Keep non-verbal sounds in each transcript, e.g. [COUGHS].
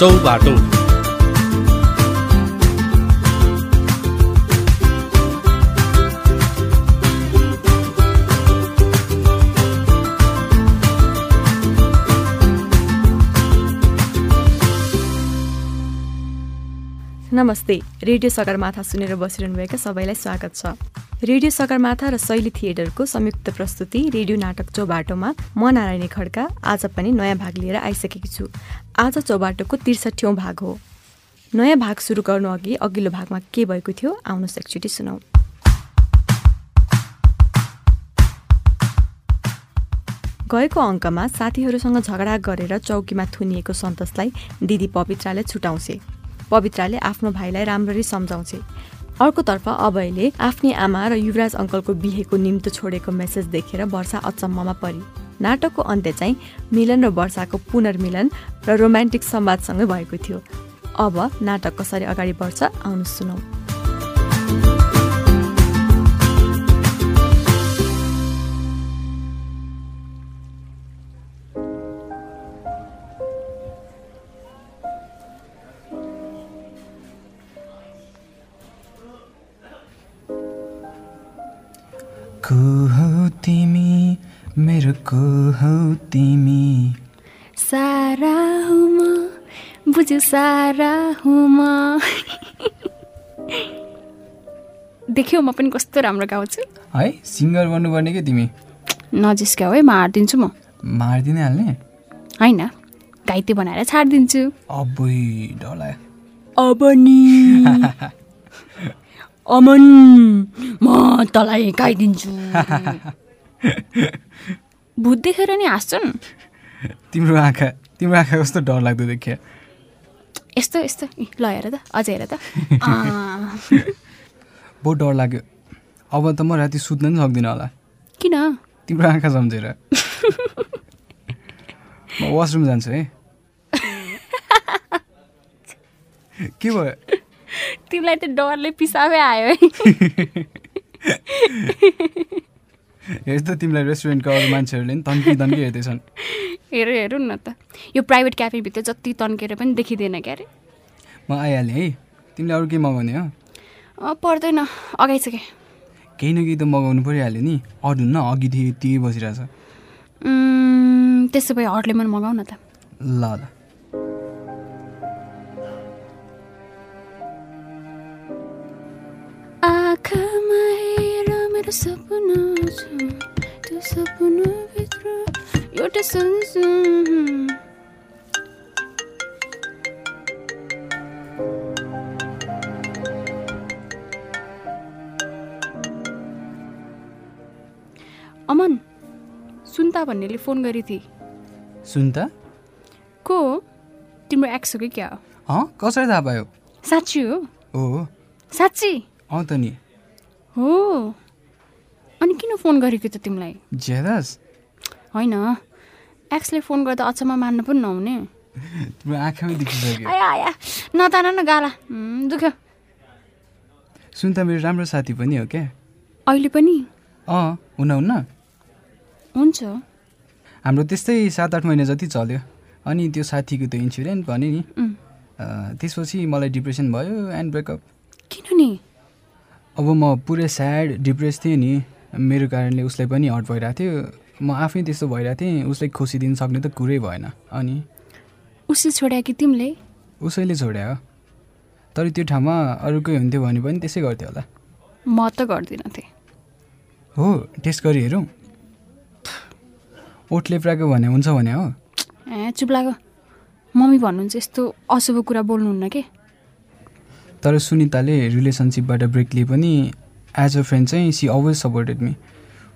चौबाटो नमस्ते रेडियो सगरमाथा सुनेर बसिरहनुभएका सबैलाई स्वागत छ। रेडियो सगरमाथा र शैली थिएटरको संयुक्त प्रस्तुति रेडियो नाटक चौबाटोमा म नारायणी खड्का आज पनि नयाँ भाग लिएर आइसकेकी छु। आज चौबाटोको त्रिसठौँ भाग हो। नयाँ भाग सुरु गर्नु अघि अघिल्लो भागमा के भएको थियो आउनुहोस् एकचोटि सुनौ। गएको अङ्कमा साथीहरूसँग झगडा गरेर चौकीमा थुनिएको सन्तोषलाई दिदी पवित्राले छुटाउँछे। पवित्राले आफ्नो भाइलाई राम्ररी सम्झाउँछे। अर्कोतर्फ अभयले आफ्नी आमा र युवराज अङ्कलको बिहेको निम्तो छोडेको मेसेज देखेर वर्षा अचम्ममा परी। नाटकको अन्त्य चाहिँ मिलन र वर्षाको पुनर्मिलन र रोमान्टिक संवादसँगै भएको थियो। अब नाटक कसरी अगाडि बढ्छ आउनु सुनौ। को हौ तिमी मेरो को हौ तिमी सारा हुँ म बुझ्यो सारा हुँ म देख्यौ म पनि कस्तो राम्रो गाउँछु। है सिङ्गर बन्नुपर्ने के तिमी? नजिस्क्याउ है म हारिदिन्छु म। मारिदिनै हाल्ने? होइन घाइते बनाएर छाडिदिन्छु। अबै लाग्यो अब नि अमन म तँलाई गाइदिन्छु। भूत देखेर नि हाँस्छन् तिम्रो आँखा तिम्रो आँखा कस्तो डर लाग्दो देखियो। यस्तो यस्तो। ल हेर त अझ हेर त। [LAUGHS] बहुत डर लाग्यो। अब त म राति सुत्न पनि सक्दिनँ होला। किन? तिम्रो आँखा सम्झेर। म वासरुम जान्छु है। [LAUGHS] के भयो? तिमीलाई त डरले पिसाबै आयो है। [LAUGHS] [LAUGHS] हेर्छ त तिमीलाई रेस्टुरेन्टको अरू मान्छेहरूले नि तन्की तन्की हेर्दैछन्। हेर हेरौँ न त। यो प्राइभेट क्याफेभित्र जति तन्केर पनि देखिँदैन क्या अरे म आइहालेँ है। तिमीले अरू के मगाउने हो? पर्दैन। अगाइसकेँ। केही न केही त मगाउनु परिहाल्यो नि। अरू न अघिदेखि यत्तिकै बसिरहेछ। उम्, त्यसो भए हट लेमन मगाऊ न त। ल ल। आँखामा सपना छ त्यो सपनाभित्र एउटा संसार। अमन सुन्ता भन्नेले फोन गरी थिए सुन त को हो? तिम्रो एक्स हो कि क्या हो? कसरी थाहा पायो साँच्ची हो। हो। साँच्ची? अँ त नि। हो। अनि किन फोन गरेको त तिमीलाई? ज्यादास होइन। एक्सले फोन गर्दा अचम्म मान्नु पनि नहुने। तिम्रो आँखामै देखिसक्यो। आया आया। नतान न गाला। दुख्यो। सुन त मेरो राम्रो साथी पनि हो क्या? अहिले पनि? अँ हुन हुन्न हुन्छ। हाम्रो त्यस्तै सात आठ महिना जति चल्यो। अनि त्यो साथीको त्यो इन्सिडेन्ट भने नि। त्यसपछि मलाई डिप्रेसन भयो एन्ड ब्रेकअप। किन नि? अब म पुरै स्याड डिप्रेस थिएँ नि। मेरो कारणले उसलाई पनि हट भइरहेको थियो। म आफै त्यस्तो भइरहेको थिएँ उसलाई खुसी दिन सक्ने त कुरै भएन। अनि उसले छोड्या कि तिमीले? उसैले छोड्यो हो। तर त्यो ठाउँमा अरू कोही हुन्थ्यो भने पनि त्यसै गर्थ्यो होला। म त गर्दिनँ थिएँ। हो टेस्ट गरी हेरौँ। ओठ लेप्राको भने हुन्छ भने हो। ए चुप मम्मी भन्नुहुन्छ यस्तो अशुभ कुरा बोल्नुहुन्न के? तर सुनिताले रिलेसनसिपबाट ब्रेक लिए पनि एज अ फ्रेन्ड चाहिँ सी अलवेज सपोर्टेड मी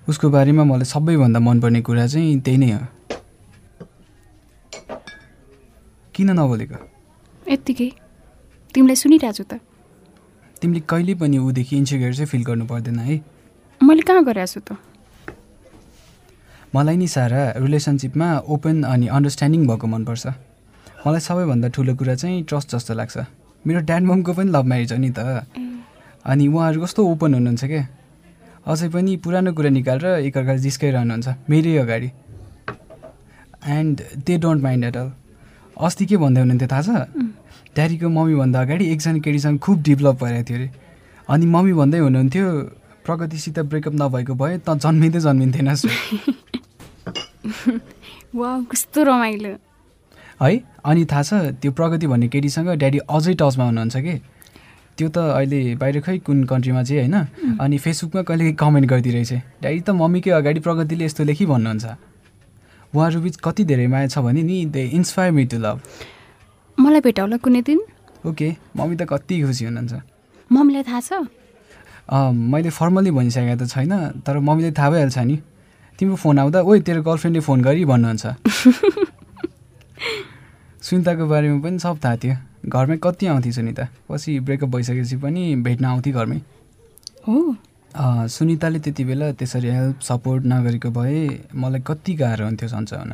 उसको बारेमा मलाई सबैभन्दा मनपर्ने कुरा चाहिँ त्यही नै हो। किन नबोलेको? यत्तिकै। तिमीलाई सुनिरहेको छु त। तिमीले कहिले पनि ऊदेखि इन्सिक्योर चाहिँ फिल गर्नु पर्दैन है। मैले कहाँ गरेको छु त? मलाई नि सारा रिलेसनसिपमा ओपन अनि अन्डरस्ट्यान्डिङ भएको मनपर्छ। मलाई सबैभन्दा ठुलो कुरा चाहिँ ट्रस्ट जस्तो लाग्छ। मेरो ड्याड ममको पनि लभ म्यारेज हो नि त। अनि उहाँहरू कस्तो ओपन हुनुहुन्छ क्या अझै पनि पुरानो कुरा निकालेर एकअर्काले जिस्काइरहनुहुन्छ मेरै अगाडि। And they don't mind at all अस्ति के भन्दै हुनुहुन्थ्यो थाहा छ? ड्याडीको मम्मीभन्दा अगाडि एकजना केटीसँग खुब डेभलप भइरहेको थियो अरे। अनि मम्मी भन्दै हुनुहुन्थ्यो प्रगतिसित ब्रेकअप नभएको भए त जन्मिँदै जन्मिन्थेनस् [LAUGHS] वा कस्तो रमाइलो। है? अनि थाहा छ त्यो प्रगति भन्ने केटीसँग ड्याडी अझै टचमा हुनुहुन्छ कि? त्यो त अहिले बाहिर खै कुन कन्ट्रीमा चाहिँ होइन अनि फेसबुकमा कहिले कमेन्ट गरिदिइरहेछ। ड्याडी त मम्मीकै अगाडि प्रगतिले यस्तो लेखी भन्नुहुन्छ। उहाँहरू बिच कति धेरै माया छ भने नि they inspire me to love मलाई भेटाउला कुनै दिन? ओके मम्मी त कति खुसी हुनुहुन्छ। मम्मीलाई थाहा छ? मैले फर्मली भनिसकेको त छैन तर मम्मीले थाहा भइहाल्छ नि। तिम्रो फोन आउँदा ओइ तेरो गर्लफ्रेन्डले फोन गरी भन्नुहुन्छ। [LAUGHS] सुनिताको बारेमा पनि सब थाहा थियो। घरमै कति आउँथ्यो सुनिता? पछि ब्रेकअप भइसकेपछि पनि भेट्न आउँथ्यो घरमै। हो। सुनिताले त्यति बेला त्यसरी हेल्प सपोर्ट नगरेको भए मलाई कति गाह्रो हुन्थ्यो सन्चय हुन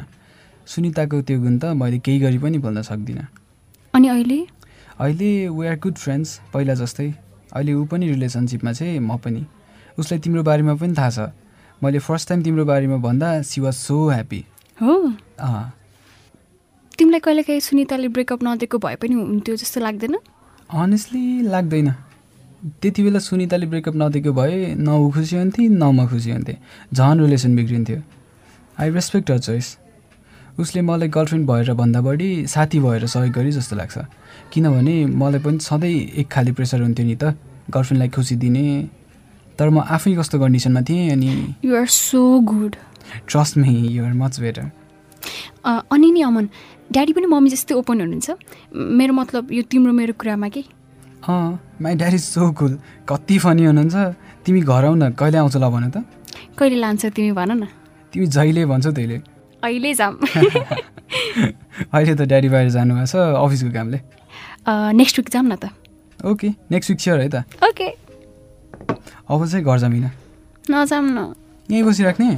सुनिताको त्यो गुण त मैले केही गरी पनि बोल्न सक्दिनँ। अनि अहिले? अहिले वी आर गुड फ्रेन्ड्स पहिला जस्तै। अहिले ऊ पनि रिलेसनसिपमा चाहिँ म पनि। उसलाई तिम्रो बारेमा पनि थाहा छ। मैले फर्स्ट टाइम तिम्रो बारेमा भन्दा सी वाज सो ह्याप्पी हो। अँ। तिमीलाई कहिलेकाहीँ सुनिताले ब्रेकअप नदिएको भए पनि हुन्थ्यो जस्तो लाग्दैन? अनेस्टली लाग्दैन। त्यति बेला सुनिताले ब्रेकअप नदिएको भए न ऊ खुसी हुन्थे न म खुसी हुन्थेँ। झन् रिलेसन बिग्रिन्थ्यो। आई रेस्पेक्ट हर चोइस उसले मलाई गर्लफ्रेन्ड भएर भन्दा बढी साथी भएर सहयोग गरे जस्तो लाग्छ। किनभने मलाई पनि सधैँ एक खाले प्रेसर हुन्थ्यो नि त। गर्लफ्रेन्डलाई खुसी दिने। तर म आफै कस्तो कन्डिसनमा थिएँ अनि you're so good trust me you're much better अनि नि अमन ड्याडी पनि मम्मी जस्तै ओपन हुनुहुन्छ। मेरो मतलब यो तिम्रो मेरो कुरामा कि? अँ my dad is so cool. कति फनी हुनुहुन्छ। तिमी घर आउ न कहिले आउँछ ल भन त। कहिले लान्छ तिमी भन न। तिमी जहिले भन्छौ त्यहिले अहिले जाम। [LAUGHS] अहिले त ड्याडी बाहिर जानुभएको छ अफिसको कामले। नेक्स्ट विक जाऊँ न त। ओके नेक्स्ट विक स्योर है त। ओके। अब चाहिँ घर जामिन। नजाऊँ न यहीँ बसिराख्ने?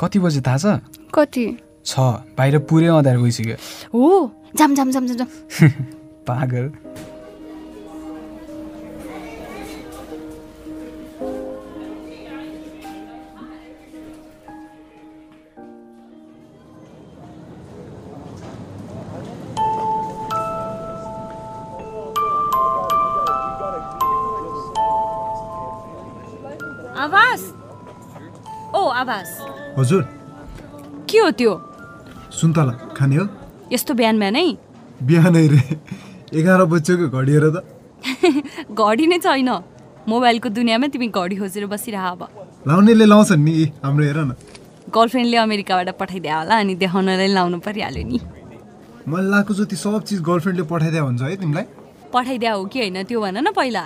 कति बजी थाहा छ? कति? छ बाहिर पुरै अँध्यारो गइसक्यो हो जाम जाम जाम जाम जाम। [LAUGHS] पागल। आवास ओ आवास हजुर। के हो त्यो? सुन्तला खाने हो? यस्तो बिहान बिहानै बिहानै रे। एघार बजेको घडी हेर त। [LAUGHS] घडी नै छैन। मोबाइलको दुनियाँमा तिमी घडी खोजेर बसिरह अब। लाउनेले लाउँछन् नि हाम्रो हेर न। गर्लफ्रेन्डले अमेरिकाबाट पठाइदियो होला अनि देखाउनलाई लाउनु परिहाल्यो नि। मैले लाएको जति सब चिज गर्लफ्रेन्डले पठाइदिया हुन्छ है तिमीलाई। पठाइदिया हो कि होइन त्यो भन न पहिला।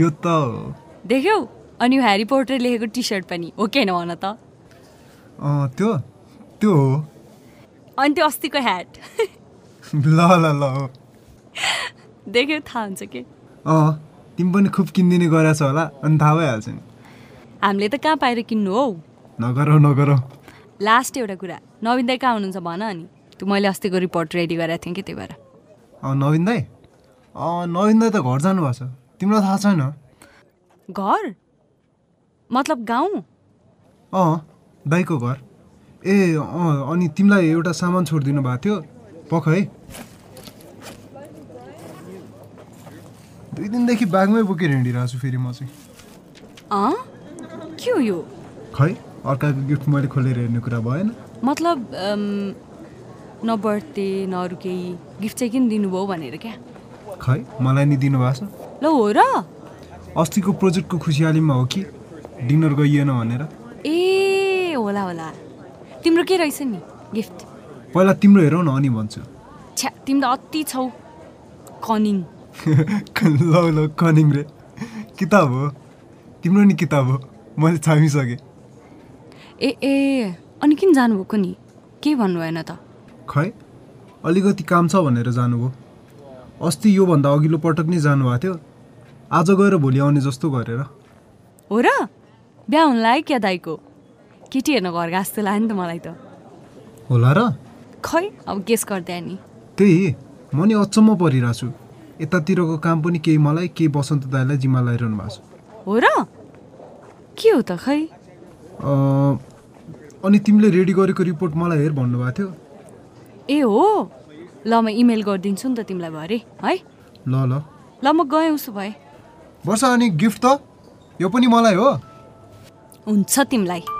यो त। देख्यौ अनि ह्यारी पोटर लेखेको टी सर्ट पनि हो कि होइन भन त। त्यो? त्यो? हो अनि त्यो अस्तिको ह्याट [LAUGHS] ल ल ल हो। देख्यौ थाहा हुन्छ कि? अँ तिमी पनि खुब किनिदिने गरेछ होला अनि थाहा भइहाल्छ नि। हामीले त कहाँ पाएर किन्नु हौ? नगर नगर। लास्ट एउटा कुरा नवीन दाई कहाँ हुनुहुन्छ भन अनि। त्यो मैले अस्तिको रिपोर्ट रेडी गरेको थिएँ कि त्यही भएर। अँ नवीन दाई? अँ नवीन दाई त घर जानुभएको छ। तिमीलाई थाहा छैन? घर? मतलब गाउँ? अँ दाईको घर। ए अँ अनि तिमीलाई एउटा सामान छोडिदिनु भएको थियो। पख है। दुई दिनदेखि ब्यागमै बोकेर हिँडिरहेको छु फेरि म चाहिँ। अँ? के हो यो? खै अर्काको गिफ्ट मैले खोलेर हेर्ने कुरा भएन। मतलब न बर्थडे न अरू केही गिफ्ट चाहिँ किन दिनुभयो भनेर क्या? खै मलाई नि दिनुभएको छ। ल हो र। अस्तिको प्रोजेक्टको खुसियालीमा हो कि? डिनर गइएन भनेर। ए होला होला। तिम्रो के रहेछ नि गिफ्ट? पहिला तिम्रो हेरौ न अनि भन्छु। छ्या तिमी त अति छौ कनिङ। [LAUGHS] ल ल कनिङ रे। किताब हो। तिम्रो नि किताब हो। मैले छामिसकेँ। ए ए अनि किन जानुभएको नि? केही भन्नु भएन त। खै? अलिकति काम छ भनेर जानुभयो। अस्ति योभन्दा अघिल्लो पटक नै जानुभएको थियो। आज गएर भोलि आउने जस्तो गरेर। हो र? बिहा हुन लाग्यो क्या दाईको केटी हेर्न घर गएको जस्तो लाग्यो नि त मलाई त। होला र? खै? अब गेस गरिदिए नि। त्यही म नि अचम्म परिरहेको छु। यतातिरको काम पनि केही मलाई केही बसन्त दाईलाई जिम्मा लगाइरहनु भएको छ। हो र? के हो त खै? अनि तिमीले रेडी गरेको रिपोर्ट मलाई हेर भन्नुभएको थियो। ए हो? ल म इमेल गरिदिन्छु नि त तिमीलाई भरे है? ल ल। ल म गएँ उसो भए। वर्षा अनि गिफ्ट त? यो पनि मलाई हो। हुन्छ तिमीलाई।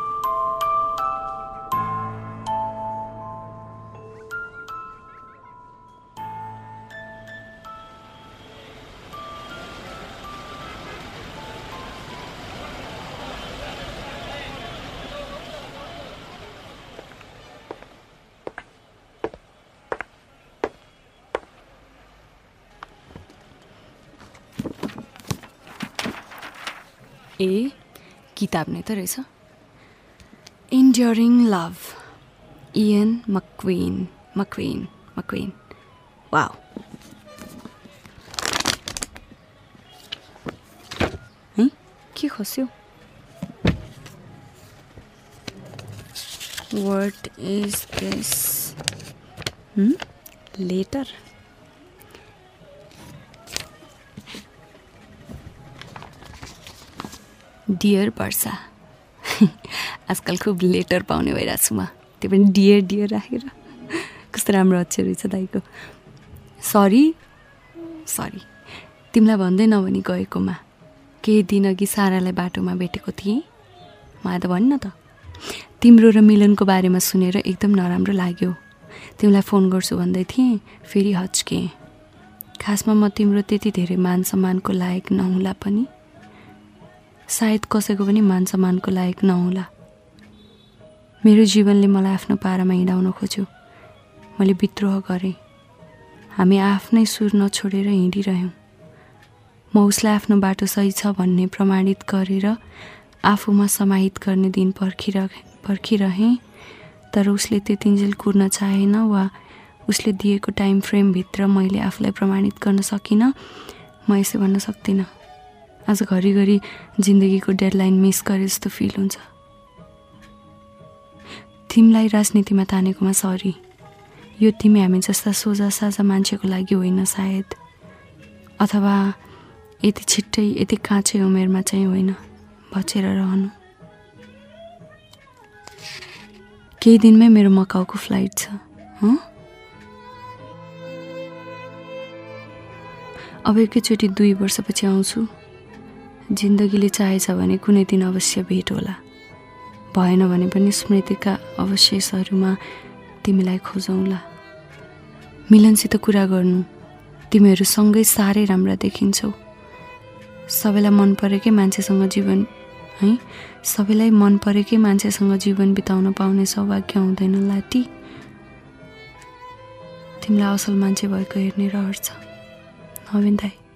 ए किताब नै त रहेछ। Enduring love Ian McEwan McEwan McQueen wow है के खस्यो what is this letter dear Varsha आजकल खुब लेटर पाउने भइरहेको छु म त्यो पनि डियर डियर राखेर कस्तो राम्रो अक्षर रहेछ दाइको सरी सरी तिमीलाई भन्दै नभनी गएकोमा केही दिन अघि सारालाई बाटोमा भेटेको थिएँ मलाई त भन् न त तिम्रो र मिलनको बारेमा सुनेर एकदम नराम्रो लाग्यो तिमीलाई फोन गर्छु भन्दै थिएँ फेरि हच्केँ खासमा म तिम्रो त्यति धेरै मान सम्मानको लायक नहुला पनि सायद कसैको पनि मान सम्मानको लायक नहोला। मेरो जीवनले मलाई आफ्नो पारामा हिँडाउन खोज्यो। मैले विद्रोह गरेँ। हामी आफ्नै सुर नछोडेर हिँडिरह्यौँ। म उसलाई आफ्नो बाटो सही छ भन्ने प्रमाणित गरेर आफूमा समाहित गर्ने दिन पर्खिरह पर्खिरहेँ तर उसले त्यतिन्जेल कुर्न चाहेन वा उसले दिएको टाइम फ्रेमभित्र मैले आफूलाई प्रमाणित गर्न सकिनँ म यसो भन्न सक्दिनँ। आज घरिघरि जिन्दगीको डेडलाइन मिस गरे जस्तो फिल हुन्छ। तिमीलाई राजनीतिमा तानेकोमा सरी। यो तिमी हामी जस्ता सोझा साझा मान्छेको लागि होइन सायद। अथवा यति छिट्टै यति काँचै उमेरमा चाहिँ होइन बचेर रहनु। केही दिनमै मेरो मकाउको फ्लाइट छ अब एकैचोटि दुई वर्षपछि आउँछु। जिन्दगीले चाहेछ भने कुनै दिन अवश्य भेट होला। भएन भने पनि स्मृतिका अवशेषहरूमा तिमीलाई खोजौँला। मिलनसित कुरा गर्नु तिमीहरू सँगै साह्रै राम्रा देखिन्छौ। सबैलाई मन परेकै मान्छेसँग जीवन है? सबैलाई मन परेकै मान्छेसँग जीवन बिताउन पाउने सौभाग्य हुँदैन लाटी। तिमीलाई असल मान्छे भएको हेर्ने रहर छ। नवीन दाई।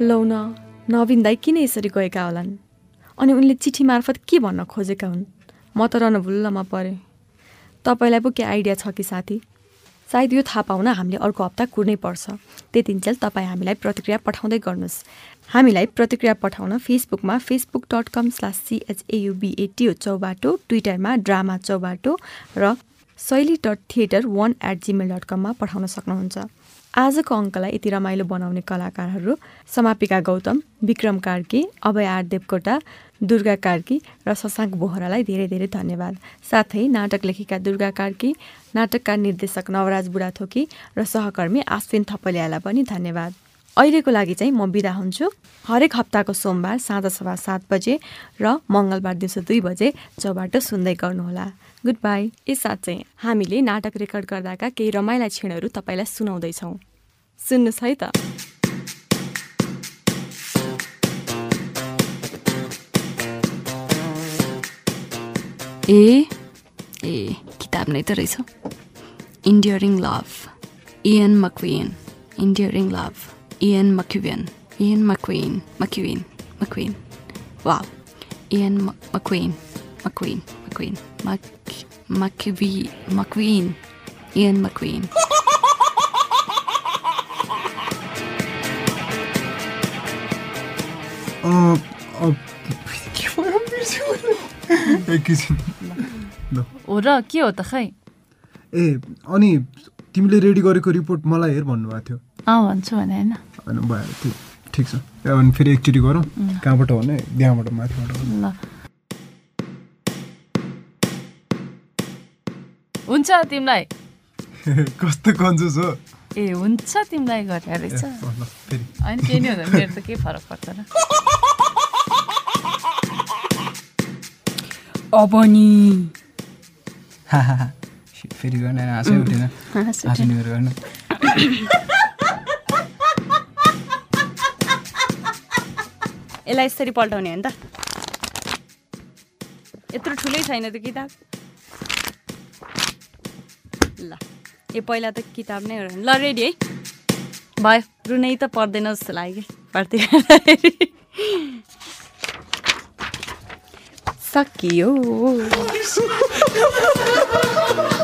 लौ न नवीन दाई किन यसरी गएका होलान्? अनि उनले चिठी मार्फत के भन्न खोजेका हुन्? म त रनभुल्लमा परेँ। तपाईँलाई पो के आइडिया छ कि साथी? सायद यो थाहा पाउन हामीले अर्को हप्ता कुर्नै पर्छ। त्यतिन्जेल तपाईँ हामीलाई प्रतिक्रिया पठाउँदै गर्नुहोस्। हामीलाई प्रतिक्रिया पठाउन फेसबुकमा फेसबुक डट कम स्लास सिएचएयुबिएटिओ चौबाटो ट्विटरमा ड्रामा चौबाटो र Shaili dot theatre one at Gmail dot कममा पठाउन सक्नुहुन्छ। आजको अङ्कलाई यति रमाइलो बनाउने कलाकारहरू समापिका गौतम विक्रम कार्की अभय आर देवकोटा दुर्गा कार्की र शशाङ्क बोहरालाई धेरै धेरै धन्यवाद। साथै नाटक लेखिका दुर्गा कार्की नाटकका निर्देशक नवराज बुढाथोकी र सहकर्मी आश्विन थपलियालाई पनि धन्यवाद। अहिलेको लागि चाहिँ म बिदा हुन्छु। हरेक हप्ताको सोमबार साँझ सभा सात बजे र मङ्गलबार दिउँसो दुई बजे चौबाटो सुन्दै गर्नुहोला। Good by. यससाथ चाहिँ हामीले नाटक रेकर्ड गर्दाका केही रमाइला क्षणहरू तपाईँलाई सुनाउँदैछौँ। है त ए ए किताब नै त रहेछ enduring love Ian McEwan enduring love Ian McEwan Ian McEwan McEwan McEwan wow Ian McEwan मक्विन मक्विन मक मक्वी मक्विन इएन मक्विन अँ, अँ, के भयो बिर्सेँ मैले। एकैछिन ल हो र के हो त खै ए अनि तिमीले रेडी गरेको रिपोर्ट मलाई हेर भन्नुभएको थियो अँ भन्छु भने होइन होइन भयो ठिक ठिक छ अनि फेरि एकचोटि गरौँ कहाँबाट भने त्यहाँबाट माथिबाट। ल हुन्छ तिमीलाई कस्तो कन्जुस हो ए हुन्छ तिमीलाई ल, फेरि होइन केही नै हुँदैन मेरो त केही फरक पर्दैन अब नि [LAUGHS] फेरि गर्न हाँसै उठेन। हाँस गर्नु। [COUGHS] यसलाई यसरी पल्टाउने हो नि त। यत्रो ठुलै छैन त्यो किताब। ल ए पहिला त किताब नै हो। ल रेडी है। भयो रुनै त पर्दैन जस्तो लाग्यो। कि [LAUGHS] 싹이요. [LAUGHS]